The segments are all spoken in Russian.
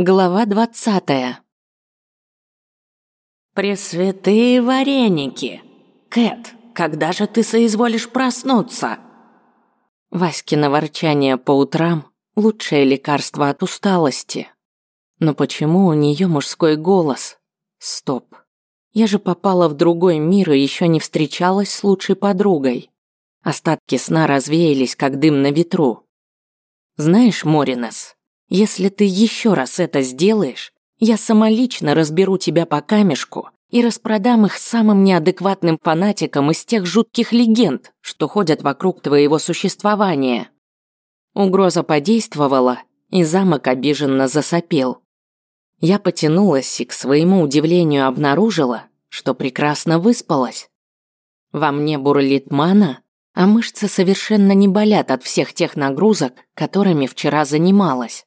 Глава двадцатая. Пресвятые вареники! Кэт, когда же ты соизволишь проснуться? Васькино ворчание по утрам – лучшее лекарство от усталости. Но почему у нее мужской голос? Стоп. Я же попала в другой мир и еще не встречалась с лучшей подругой. Остатки сна развеялись, как дым на ветру. Знаешь, Моринес, если ты еще раз это сделаешь, я самолично разберу тебя по камешку и распродам их самым неадекватным фанатикам из тех жутких легенд, что ходят вокруг твоего существования. Угроза подействовала, и замок обиженно засопел. Я потянулась и, к своему удивлению, обнаружила, что прекрасно выспалась. Во мне бурлит мана, а мышцы совершенно не болят от всех тех нагрузок, которыми вчера занималась.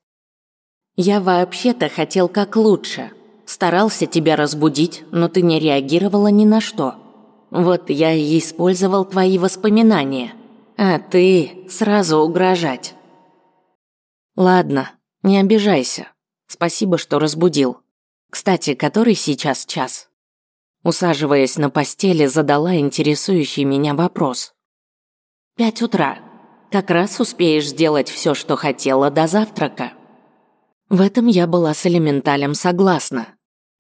Я вообще-то хотел как лучше. Старался тебя разбудить, но ты не реагировала ни на что. Вот я и использовал твои воспоминания. А ты сразу угрожать. Ладно, не обижайся. Спасибо, что разбудил. Кстати, который сейчас час? Усаживаясь на постели, задала интересующий меня вопрос. Пять утра. Как раз успеешь сделать все, что хотела до завтрака. В этом я была с элементалем согласна.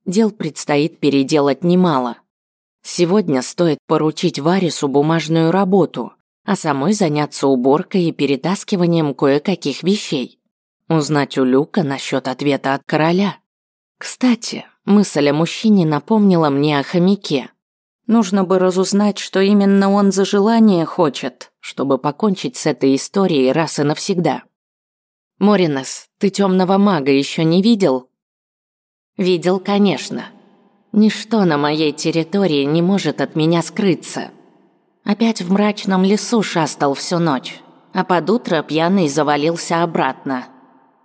Дел предстоит переделать немало. Сегодня стоит поручить Варису бумажную работу, а самой заняться уборкой и перетаскиванием кое-каких вещей. Узнать у Люка насчет ответа от короля. Кстати, мысль о мужчине напомнила мне о хомяке. Нужно бы разузнать, что именно он за желание хочет, чтобы покончить с этой историей раз и навсегда. Моринес, ты темного мага еще не видел? Видел, конечно. Ничто на моей территории не может от меня скрыться. Опять в мрачном лесу шастал всю ночь, а под утро пьяный завалился обратно.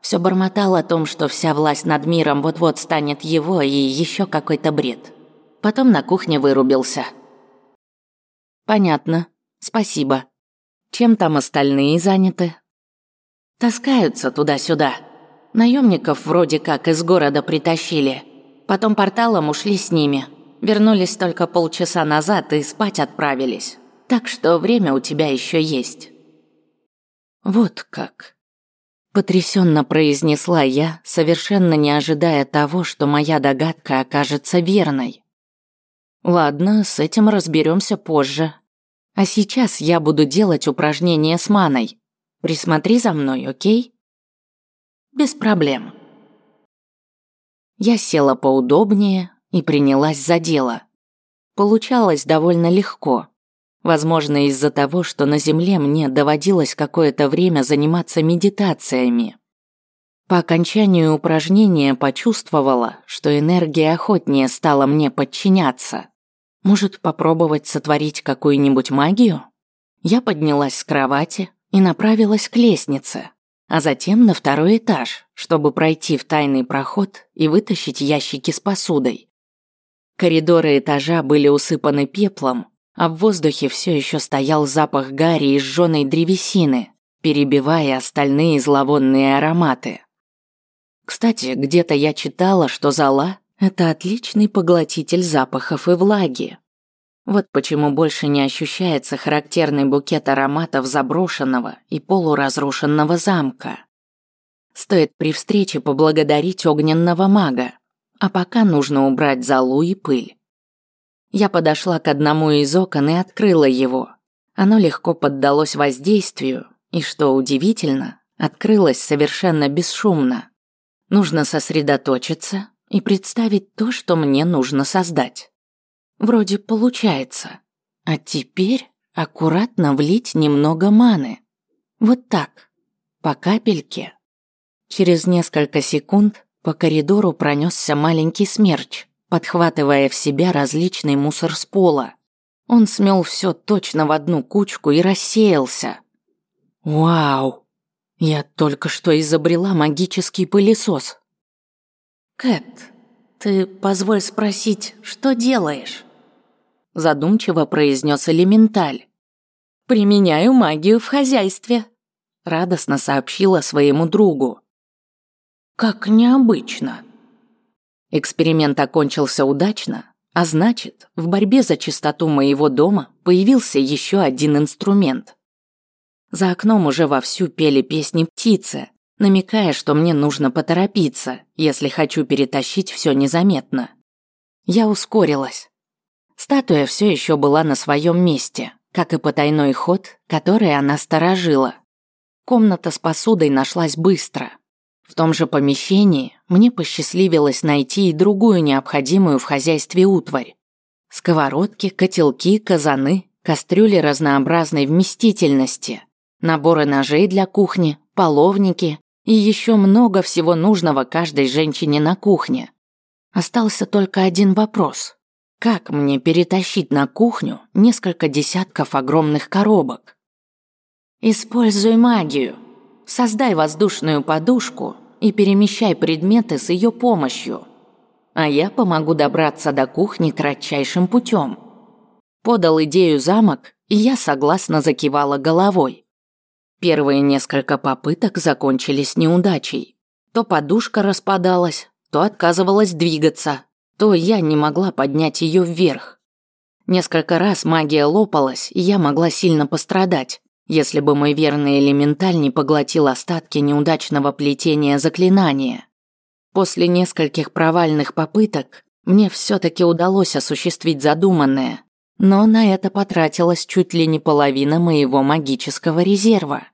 Все бормотал о том, что вся власть над миром вот-вот станет его и еще какой-то бред. Потом на кухне вырубился. Понятно. Спасибо. Чем там остальные заняты? Таскаются туда-сюда. Наемников вроде как из города притащили. Потом порталом ушли с ними. Вернулись только полчаса назад и спать отправились. Так что время у тебя еще есть. Вот как. Потрясенно произнесла я, совершенно не ожидая того, что моя догадка окажется верной. Ладно, с этим разберемся позже. А сейчас я буду делать упражнения с маной. Присмотри за мной, окей? Без проблем. Я села поудобнее и принялась за дело. Получалось довольно легко. Возможно, из-за того, что на Земле мне доводилось какое-то время заниматься медитациями. По окончанию упражнения почувствовала, что энергия охотнее стала мне подчиняться. Может, попробовать сотворить какую-нибудь магию? Я поднялась с кровати, и направилась к лестнице, а затем на второй этаж, чтобы пройти в тайный проход и вытащить ящики с посудой. Коридоры этажа были усыпаны пеплом, а в воздухе все еще стоял запах гари и сжёной древесины, перебивая остальные зловонные ароматы. Кстати, где-то я читала, что зола – это отличный поглотитель запахов и влаги. Вот почему больше не ощущается характерный букет ароматов заброшенного и полуразрушенного замка. Стоит при встрече поблагодарить огненного мага, а пока нужно убрать золу и пыль. Я подошла к одному из окон и открыла его. Оно легко поддалось воздействию, и, что удивительно, открылось совершенно бесшумно. Нужно сосредоточиться и представить то, что мне нужно создать. Вроде получается. А теперь аккуратно влить немного маны. Вот так, по капельке. Через несколько секунд по коридору пронесся маленький смерч, подхватывая в себя различный мусор с пола. Он смел все точно в одну кучку и рассеялся. Вау! Я только что изобрела магический пылесос. Кэт, ты позволь спросить, что делаешь? Задумчиво произнес элементаль. «Применяю магию в хозяйстве», – радостно сообщила своему другу. Как необычно. Эксперимент окончился удачно, а значит, в борьбе за чистоту моего дома появился еще один инструмент. За окном уже вовсю пели песни птицы, намекая, что мне нужно поторопиться, если хочу перетащить все незаметно. Я ускорилась. Статуя все еще была на своем месте, как и потайной ход, который она сторожила. Комната с посудой нашлась быстро. В том же помещении мне посчастливилось найти и другую необходимую в хозяйстве утварь. Сковородки, котелки, казаны, кастрюли разнообразной вместительности, наборы ножей для кухни, половники и еще много всего нужного каждой женщине на кухне. Остался только один вопрос. Как мне перетащить на кухню несколько десятков огромных коробок? Используй магию. Создай воздушную подушку и перемещай предметы с ее помощью. А я помогу добраться до кухни кратчайшим путем. Подал идею замок, и я согласно закивала головой. Первые несколько попыток закончились неудачей. То подушка распадалась, то отказывалась двигаться, то я не могла поднять ее вверх. Несколько раз магия лопалась, и я могла сильно пострадать, если бы мой верный элементаль не поглотил остатки неудачного плетения заклинания. После нескольких провальных попыток мне все-таки удалось осуществить задуманное, но на это потратилась чуть ли не половина моего магического резерва.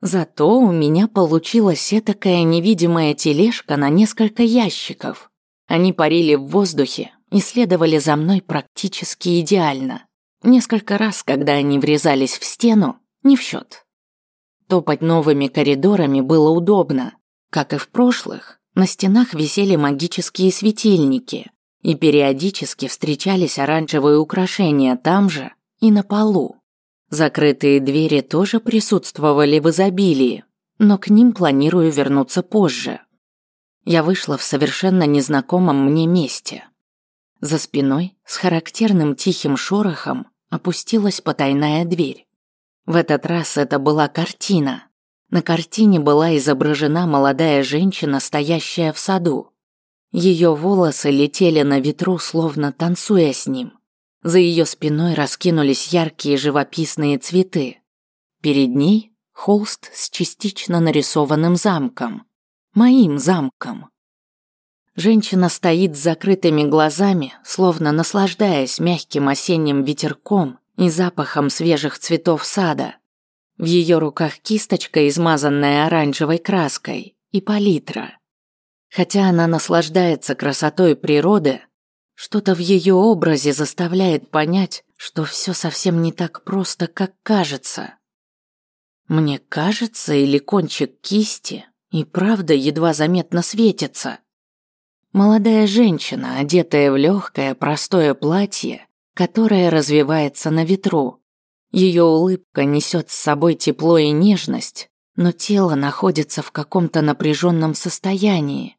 Зато у меня получилась этакая невидимая тележка на несколько ящиков, они парили в воздухе и следовали за мной практически идеально. Несколько раз, когда они врезались в стену, не в счет. Топать новыми коридорами было удобно. Как и в прошлых, на стенах висели магические светильники, и периодически встречались оранжевые украшения там же и на полу. Закрытые двери тоже присутствовали в изобилии, но к ним планирую вернуться позже я вышла в совершенно незнакомом мне месте. За спиной с характерным тихим шорохом опустилась потайная дверь. В этот раз это была картина. На картине была изображена молодая женщина, стоящая в саду. Ее волосы летели на ветру, словно танцуя с ним. За ее спиной раскинулись яркие живописные цветы. Перед ней холст с частично нарисованным замком моим замком. Женщина стоит с закрытыми глазами, словно наслаждаясь мягким осенним ветерком и запахом свежих цветов сада. В ее руках кисточка, измазанная оранжевой краской, и палитра. Хотя она наслаждается красотой природы, что-то в ее образе заставляет понять, что все совсем не так просто, как кажется. Мне кажется, или кончик кисти и правда едва заметно светится. Молодая женщина, одетая в легкое, простое платье, которое развивается на ветру. Ее улыбка несет с собой тепло и нежность, но тело находится в каком-то напряженном состоянии.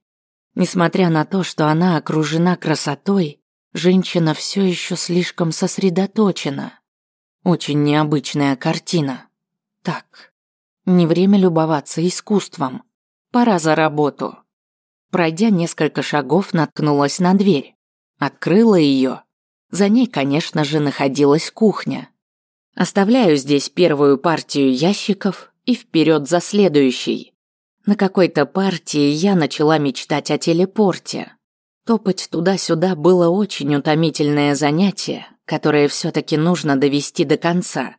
Несмотря на то, что она окружена красотой, женщина все еще слишком сосредоточена. Очень необычная картина. Так, не время любоваться искусством. Пора за работу. Пройдя несколько шагов, наткнулась на дверь. Открыла ее. За ней, конечно же, находилась кухня. Оставляю здесь первую партию ящиков и вперед за следующей. На какой-то партии я начала мечтать о телепорте. Топать туда-сюда было очень утомительное занятие, которое все-таки нужно довести до конца.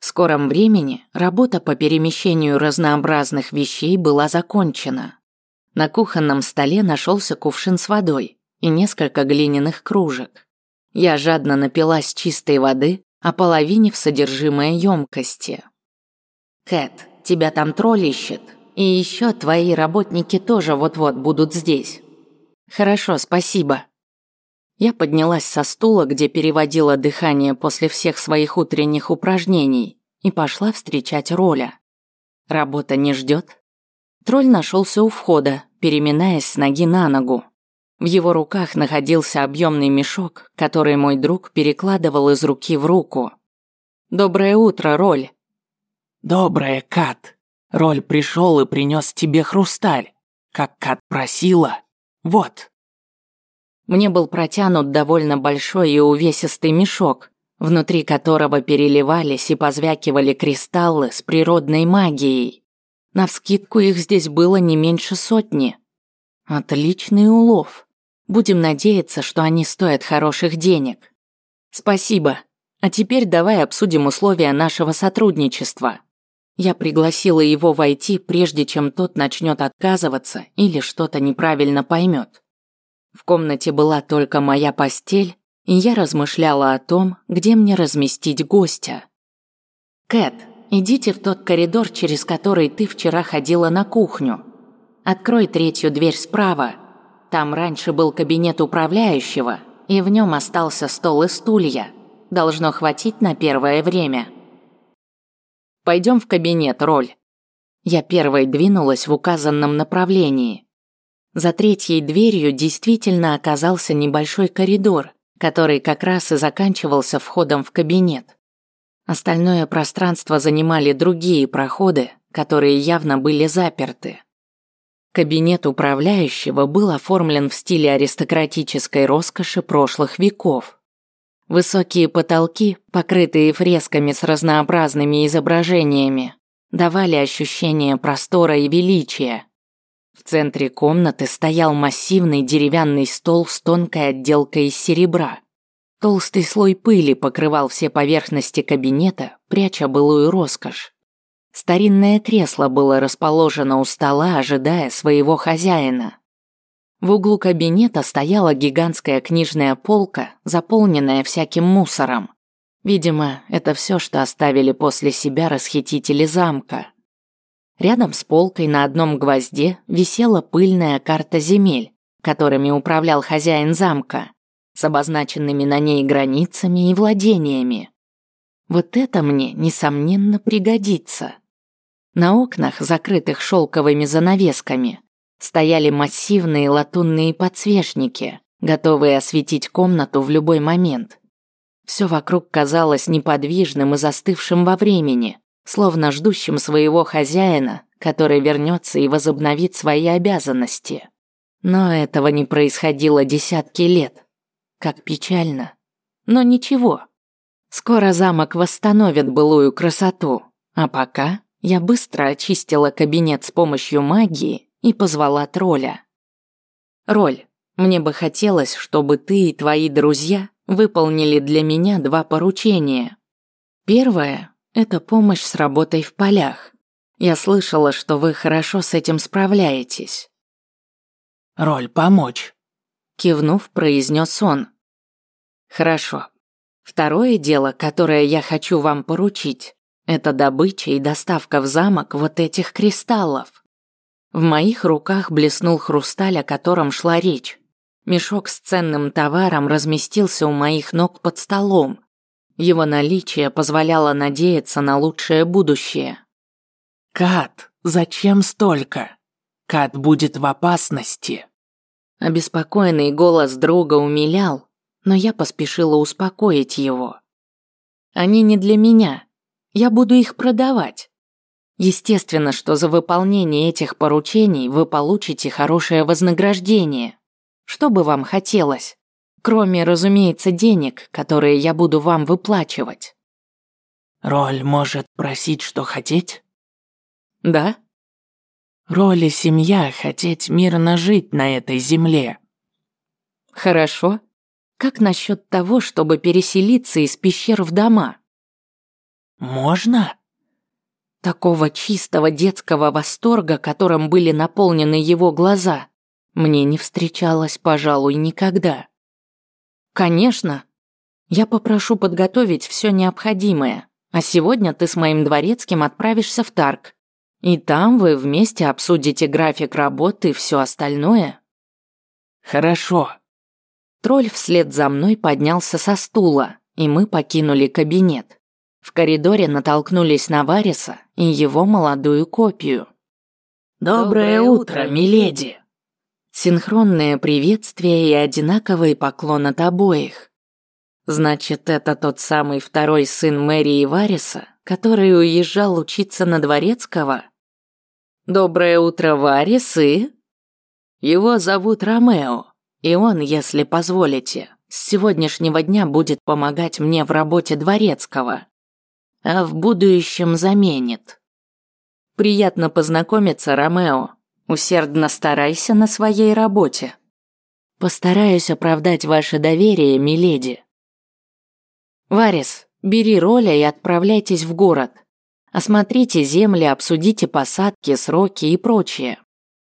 В скором времени работа по перемещению разнообразных вещей была закончена. На кухонном столе нашелся кувшин с водой и несколько глиняных кружек. Я жадно напилась чистой воды, ополовинив содержимое емкости. «Кэт, тебя там тролль ищет, и еще твои работники тоже вот-вот будут здесь». «Хорошо, спасибо», я поднялась со стула, где переводила дыхание после всех своих утренних упражнений, и пошла встречать Роля. Работа не ждет. Тролль нашелся у входа, переминаясь с ноги на ногу. В его руках находился объемный мешок, который мой друг перекладывал из руки в руку. «Доброе утро, Роль!» «Доброе, Кат! Роль пришел и принес тебе хрусталь. как Кат просила. Вот». Мне был протянут довольно большой и увесистый мешок, внутри которого переливались и позвякивали кристаллы с природной магией. Навскидку их здесь было не меньше сотни. Отличный улов. Будем надеяться, что они стоят хороших денег. Спасибо. А теперь давай обсудим условия нашего сотрудничества. Я пригласила его войти, прежде чем тот начнет отказываться или что-то неправильно поймет. В комнате была только моя постель, и я размышляла о том, где мне разместить гостя. «Кэт, идите в тот коридор, через который ты вчера ходила на кухню. Открой третью дверь справа. Там раньше был кабинет управляющего, и в нем остался стол и стулья должно хватить на первое время. Пойдем в кабинет, Роль. Я первой двинулась в указанном направлении. За третьей дверью действительно оказался небольшой коридор, который как раз и заканчивался входом в кабинет. Остальное пространство занимали другие проходы, которые явно были заперты. Кабинет управляющего был оформлен в стиле аристократической роскоши прошлых веков. Высокие потолки, покрытые фресками с разнообразными изображениями, давали ощущение простора и величия. В центре комнаты стоял массивный деревянный стол с тонкой отделкой из серебра. Толстый слой пыли покрывал все поверхности кабинета, пряча былую роскошь. Старинное кресло было расположено у стола, ожидая своего хозяина. В углу кабинета стояла гигантская книжная полка, заполненная всяким мусором. Видимо, это все, что оставили после себя расхитители замка. Рядом с полкой на одном гвозде висела пыльная карта земель, которыми управлял хозяин замка, с обозначенными на ней границами и владениями. Вот это мне, несомненно, пригодится. На окнах, закрытых шелковыми занавесками, стояли массивные латунные подсвечники, готовые осветить комнату в любой момент. Все вокруг казалось неподвижным и застывшим во времени, словно ждущим своего хозяина, который вернется и возобновит свои обязанности. Но этого не происходило десятки лет. Как печально. Но ничего. Скоро замок восстановит былую красоту, а пока я быстро очистила кабинет с помощью магии и позвала тролля. «Роль, мне бы хотелось, чтобы ты и твои друзья выполнили для меня два поручения. Первое – это помощь с работой в полях. Я слышала, что вы хорошо с этим справляетесь». «Роль помочь», – кивнув, произнес он. «Хорошо. Второе дело, которое я хочу вам поручить, это добыча и доставка в замок вот этих кристаллов. В моих руках блеснул хрусталь, о котором шла речь. Мешок с ценным товаром разместился у моих ног под столом. Его наличие позволяло надеяться на лучшее будущее. «Кат, зачем столько? Кат будет в опасности». Обеспокоенный голос друга умилял, но я поспешила успокоить его. «Они не для меня. Я буду их продавать. Естественно, что за выполнение этих поручений вы получите хорошее вознаграждение. Что бы вам хотелось? Кроме, разумеется, денег, которые я буду вам выплачивать. Роль может просить, что хотеть? Да? Роль и семья хотеть мирно жить на этой земле. Хорошо. Как насчет того, чтобы переселиться из пещер в дома? Можно? Такого чистого детского восторга, которым были наполнены его глаза, мне не встречалось, пожалуй, никогда. Конечно. Я попрошу подготовить все необходимое, а сегодня ты с моим дворецким отправишься в Тарк. И там вы вместе обсудите график работы и все остальное. Хорошо. Тролль вслед за мной поднялся со стула, и мы покинули кабинет. В коридоре натолкнулись на Вариса и его молодую копию. «Доброе утро, миледи!» Синхронное приветствие и одинаковый поклон от обоих. Значит, это тот самый второй сын Мэри и Вариса, который уезжал учиться на Дворецкого? «Доброе утро, Варис и...» Его зовут Ромео, и он, если позволите, с сегодняшнего дня будет помогать мне в работе дворецкого, а в будущем заменит. Приятно познакомиться, Ромео. Усердно старайся на своей работе. Постараюсь оправдать ваше доверие, миледи. Варис, бери роля и отправляйтесь в город. Осмотрите земли, обсудите посадки, сроки и прочее.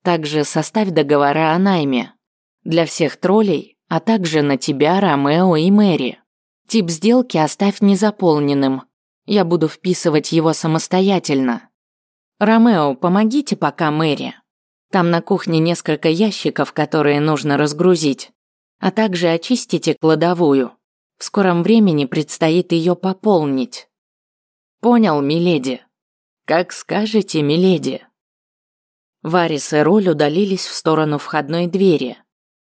Также составь договора о найме. Для всех троллей, а также на тебя, Ромео и Мэри. Тип сделки оставь незаполненным. Я буду вписывать его самостоятельно. Ромео, помогите пока Мэри. Там на кухне несколько ящиков, которые нужно разгрузить. А также очистите кладовую. В скором времени предстоит ее пополнить. Понял, миледи? Как скажете, миледи. Варис и Роль удалились в сторону входной двери.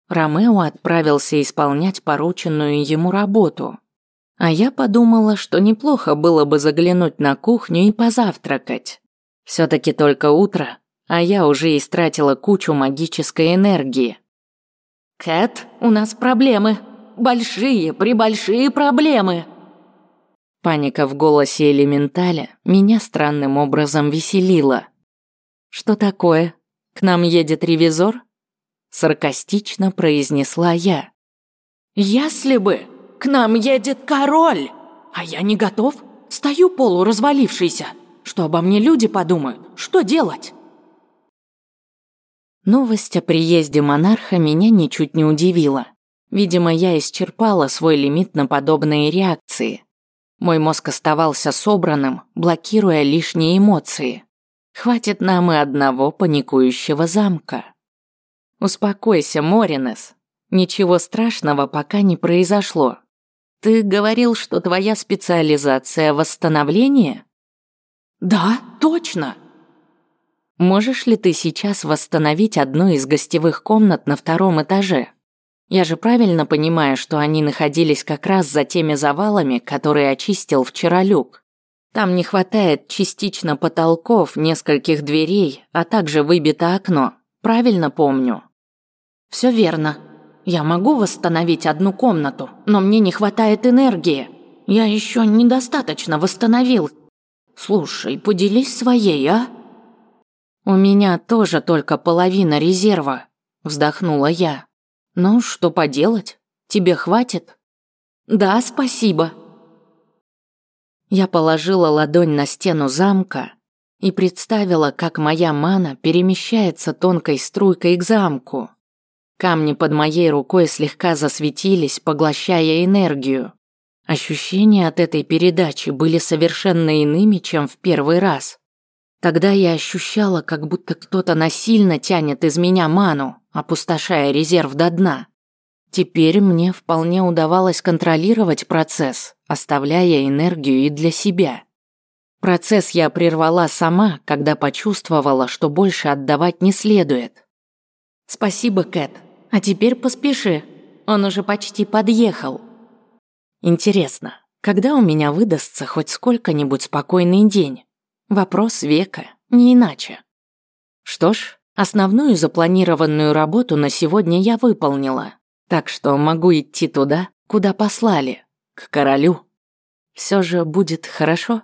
Ромео отправился исполнять порученную ему работу. А я подумала, что неплохо было бы заглянуть на кухню и позавтракать. все таки только утро, а я уже истратила кучу магической энергии. «Кэт, у нас проблемы. Большие, прибольшие проблемы!» Паника в голосе элементаля меня странным образом веселила. «Что такое? К нам едет ревизор?» Саркастично произнесла я. «Если бы! К нам едет король! А я не готов! Стою полуразвалившийся! Что обо мне люди подумают? Что делать?» Новость о приезде монарха меня ничуть не удивила. Видимо, я исчерпала свой лимит на подобные реакции. Мой мозг оставался собранным, блокируя лишние эмоции. Хватит нам и одного паникующего замка. Успокойся, Моринес. Ничего страшного пока не произошло. Ты говорил, что твоя специализация восстановление? Да, точно. Можешь ли ты сейчас восстановить одну из гостевых комнат на втором этаже? Я же правильно понимаю, что они находились как раз за теми завалами, которые очистил вчера Люк. Там не хватает частично потолков, нескольких дверей, а также выбито окно. Правильно помню? Все верно. Я могу восстановить одну комнату, но мне не хватает энергии. Я еще недостаточно восстановил. Слушай, поделись своей, а? У меня тоже только половина резерва, вздохнула я. Ну, что поделать? Тебе хватит? Да, спасибо. Я положила ладонь на стену замка и представила, как моя мана перемещается тонкой струйкой к замку. Камни под моей рукой слегка засветились, поглощая энергию. Ощущения от этой передачи были совершенно иными, чем в первый раз. Тогда я ощущала, как будто кто-то насильно тянет из меня ману, опустошая резерв до дна. Теперь мне вполне удавалось контролировать процесс, оставляя энергию и для себя. Процесс я прервала сама, когда почувствовала, что больше отдавать не следует. «Спасибо, Кэт. А теперь поспеши. Он уже почти подъехал». Интересно, когда у меня выдастся хоть сколько-нибудь спокойный день? Вопрос века, не иначе. Что ж, основную запланированную работу на сегодня я выполнила. Так что могу идти туда, куда послали, к королю. Все же будет хорошо.